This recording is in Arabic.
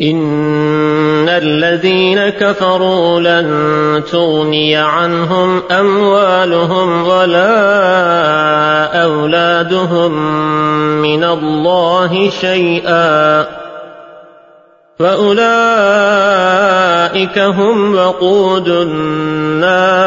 إن الذين كفروا لن تغني عنهم أموالهم ولا أولادهم من الله شيئا فأولئك هم وقود النار